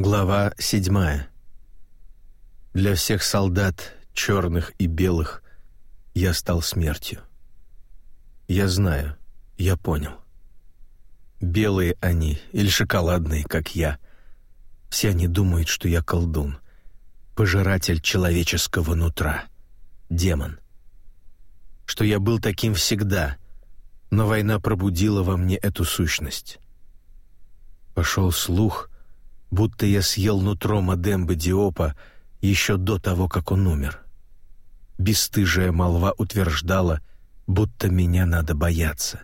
Глава седьмая. Для всех солдат, черных и белых, я стал смертью. Я знаю, я понял. Белые они или шоколадные, как я. Все они думают, что я колдун, пожиратель человеческого нутра, демон. Что я был таким всегда, но война пробудила во мне эту сущность. Пошел слух — будто я съел нутро Мадембы Диопа еще до того, как он умер. Бесстыжая молва утверждала, будто меня надо бояться.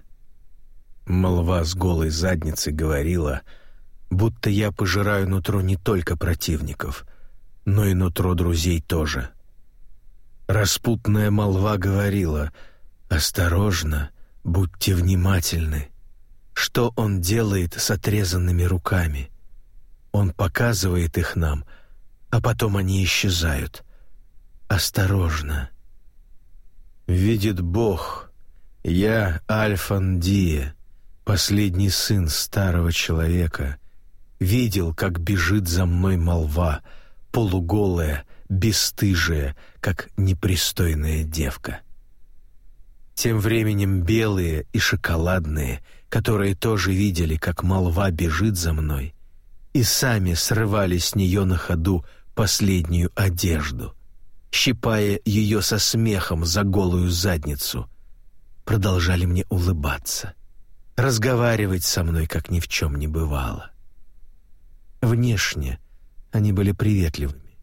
Молва с голой задницей говорила, будто я пожираю нутро не только противников, но и нутро друзей тоже. Распутная молва говорила «Осторожно, будьте внимательны». Что он делает с отрезанными руками? Он показывает их нам, а потом они исчезают. Осторожно. Видит Бог, я Альфандия, последний сын старого человека, видел, как бежит за мной молва, полуголая, бесстыжая, как непристойная девка. Тем временем белые и шоколадные, которые тоже видели, как молва бежит за мной, и сами срывали с нее на ходу последнюю одежду, щипая ее со смехом за голую задницу. Продолжали мне улыбаться, разговаривать со мной, как ни в чем не бывало. Внешне они были приветливыми,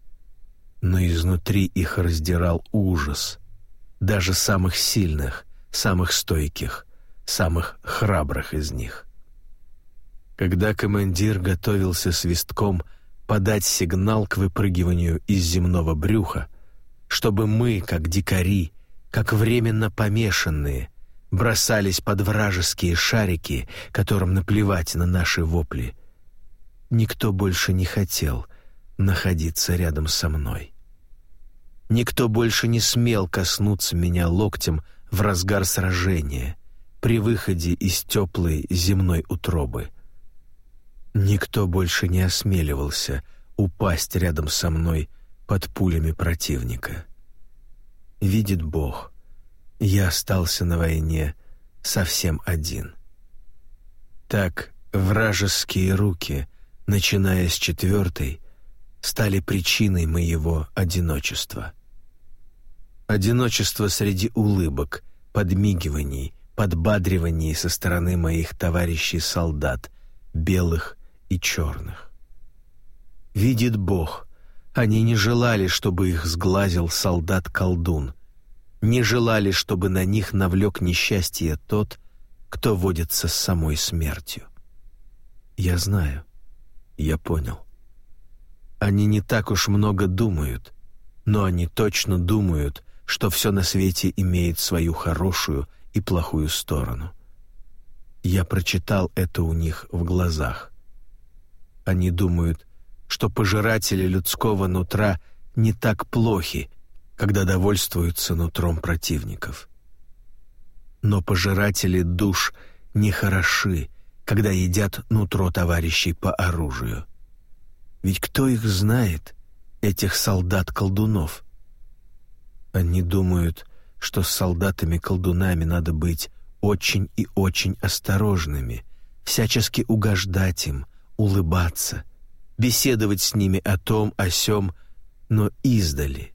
но изнутри их раздирал ужас, даже самых сильных, самых стойких, самых храбрых из них. Когда командир готовился свистком подать сигнал к выпрыгиванию из земного брюха, чтобы мы, как дикари, как временно помешанные, бросались под вражеские шарики, которым наплевать на наши вопли. Никто больше не хотел находиться рядом со мной. Никто больше не смел коснуться меня локтем в разгар сражения, при выходе из теплой земной утробы — Никто больше не осмеливался упасть рядом со мной под пулями противника. Видит Бог, я остался на войне совсем один. Так вражеские руки, начиная с четвертой, стали причиной моего одиночества. Одиночество среди улыбок, подмигиваний, подбадриваний со стороны моих товарищей-солдат, белых и черных. Видит Бог, они не желали, чтобы их сглазил солдат-колдун, не желали, чтобы на них навлек несчастье тот, кто водится с самой смертью. Я знаю, я понял. Они не так уж много думают, но они точно думают, что все на свете имеет свою хорошую и плохую сторону. Я прочитал это у них в глазах. Они думают, что пожиратели людского нутра не так плохи, когда довольствуются нутром противников. Но пожиратели душ не хороши, когда едят нутро товарищей по оружию. Ведь кто их знает, этих солдат-колдунов? Они думают, что с солдатами-колдунами надо быть очень и очень осторожными, всячески угождать им, улыбаться, беседовать с ними о том, о сём, но издали.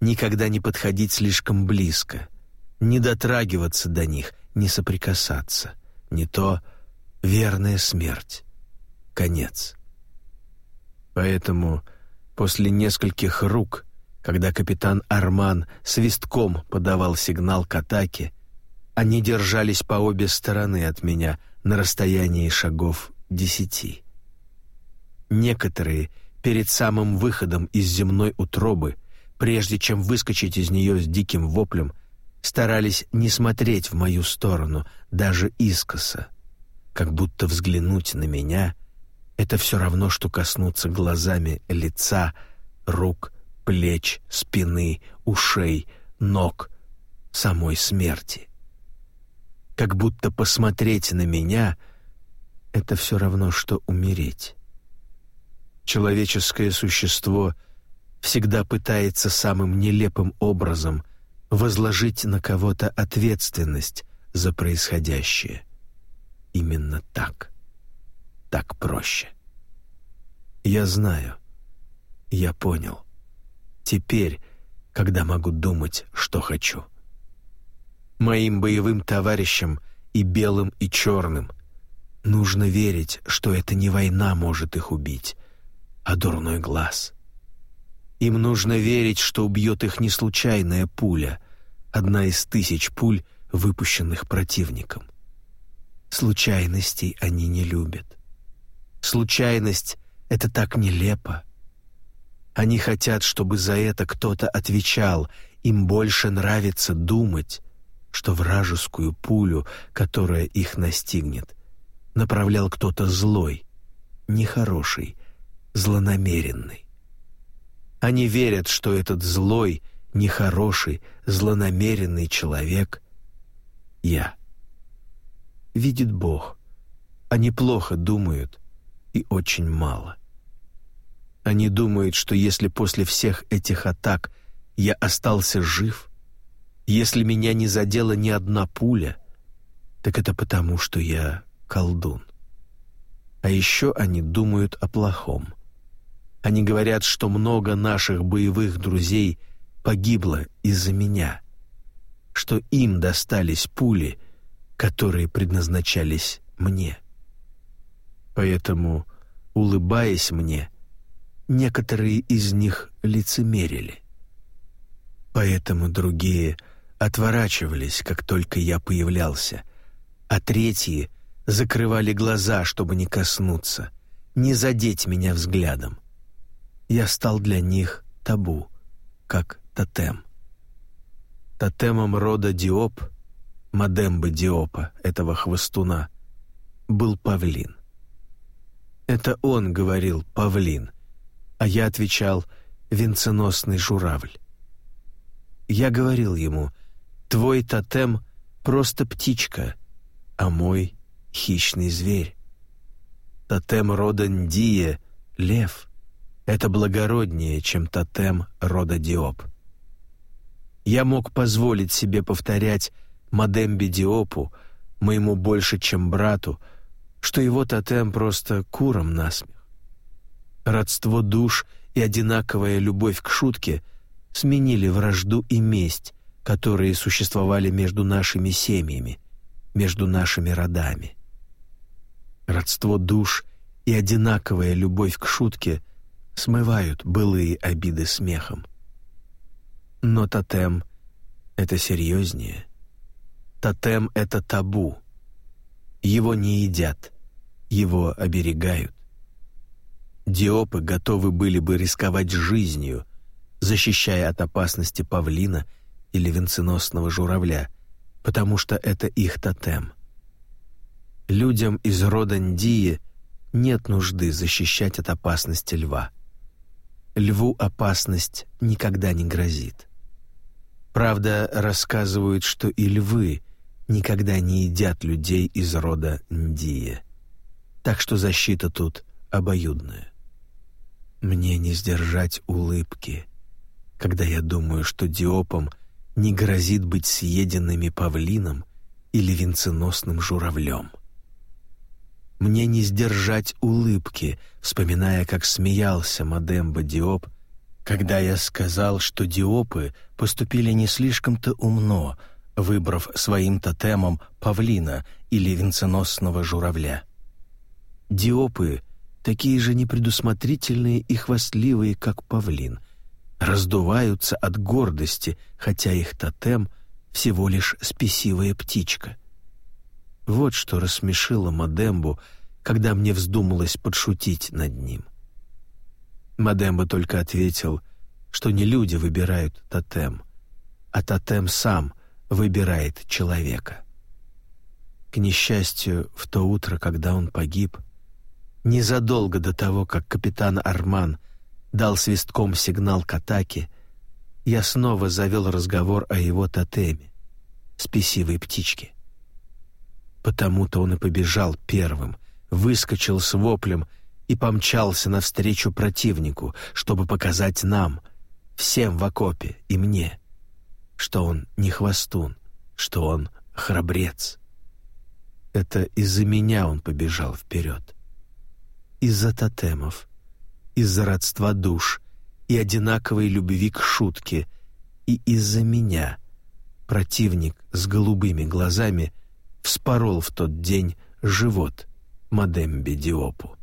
Никогда не подходить слишком близко, не дотрагиваться до них, не соприкасаться. Не то верная смерть. Конец. Поэтому после нескольких рук, когда капитан Арман свистком подавал сигнал к атаке, они держались по обе стороны от меня на расстоянии шагов десяти. Некоторые перед самым выходом из земной утробы, прежде чем выскочить из нее с диким воплем, старались не смотреть в мою сторону, даже искоса, как будто взглянуть на меня — это все равно, что коснуться глазами лица, рук, плеч, спины, ушей, ног, самой смерти. Как будто посмотреть на меня — это все равно, что умереть. Человеческое существо всегда пытается самым нелепым образом возложить на кого-то ответственность за происходящее. Именно так. Так проще. Я знаю. Я понял. Теперь, когда могу думать, что хочу. Моим боевым товарищам и белым, и черным нужно верить, что это не война может их убить, а дурной глаз. Им нужно верить, что убьет их не случайная пуля, одна из тысяч пуль, выпущенных противником. Случайностей они не любят. Случайность — это так нелепо. Они хотят, чтобы за это кто-то отвечал. Им больше нравится думать, что вражескую пулю, которая их настигнет, направлял кто-то злой, нехороший, злонамеренный. Они верят, что этот злой, нехороший, злонамеренный человек — я. Видит Бог. Они плохо думают и очень мало. Они думают, что если после всех этих атак я остался жив, если меня не задела ни одна пуля, так это потому, что я колдун. А еще они думают о плохом. Они говорят, что много наших боевых друзей погибло из-за меня, что им достались пули, которые предназначались мне. Поэтому, улыбаясь мне, некоторые из них лицемерили. Поэтому другие отворачивались, как только я появлялся, а третьи закрывали глаза, чтобы не коснуться, не задеть меня взглядом я стал для них табу, как тотем. Тотемом рода Диоп, Мадембы Диопа, этого хвостуна, был павлин. Это он говорил «павлин», а я отвечал «венценосный журавль». Я говорил ему «твой тотем — просто птичка, а мой — хищный зверь». Тотем рода Ндия — лев, это благороднее, чем тотем рода Диоп. Я мог позволить себе повторять Мадемби Диопу, моему больше, чем брату, что его тотем просто куром насмех. Родство душ и одинаковая любовь к шутке сменили вражду и месть, которые существовали между нашими семьями, между нашими родами. Родство душ и одинаковая любовь к шутке — смывают былые обиды смехом. Но тотем — это серьезнее. Тотем — это табу. Его не едят, его оберегают. Диопы готовы были бы рисковать жизнью, защищая от опасности павлина или венценосного журавля, потому что это их тотем. Людям из рода Ндии нет нужды защищать от опасности льва льву опасность никогда не грозит. Правда, рассказывают, что и львы никогда не едят людей из рода Ндия. Так что защита тут обоюдная. Мне не сдержать улыбки, когда я думаю, что диопам не грозит быть съеденными павлином или венценосным журавлем. Мне не сдержать улыбки, вспоминая, как смеялся Мадемба Диоп, когда я сказал, что диопы поступили не слишком-то умно, выбрав своим тотемом павлина или венценосного журавля. Диопы такие же непредусмотрительные и хвастливые, как павлин, раздуваются от гордости, хотя их тотем всего лишь спесивая птичка — вот что рассмешило Мадембу, когда мне вздумалось подшутить над ним. Мадемба только ответил, что не люди выбирают тотем, а тотем сам выбирает человека. К несчастью, в то утро, когда он погиб, незадолго до того, как капитан Арман дал свистком сигнал к атаке, я снова завел разговор о его тотеме, спесивой птичке. Потому-то он и побежал первым, выскочил с воплем и помчался навстречу противнику, чтобы показать нам, всем в окопе и мне, что он не хвостун, что он храбрец. Это из-за меня он побежал вперед. Из-за тотемов, из-за родства душ и одинаковой любви к шутке, и из-за меня противник с голубыми глазами вспорол в тот день живот Мадембе Диопу.